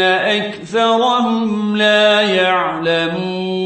أكثرهم لا يعلمون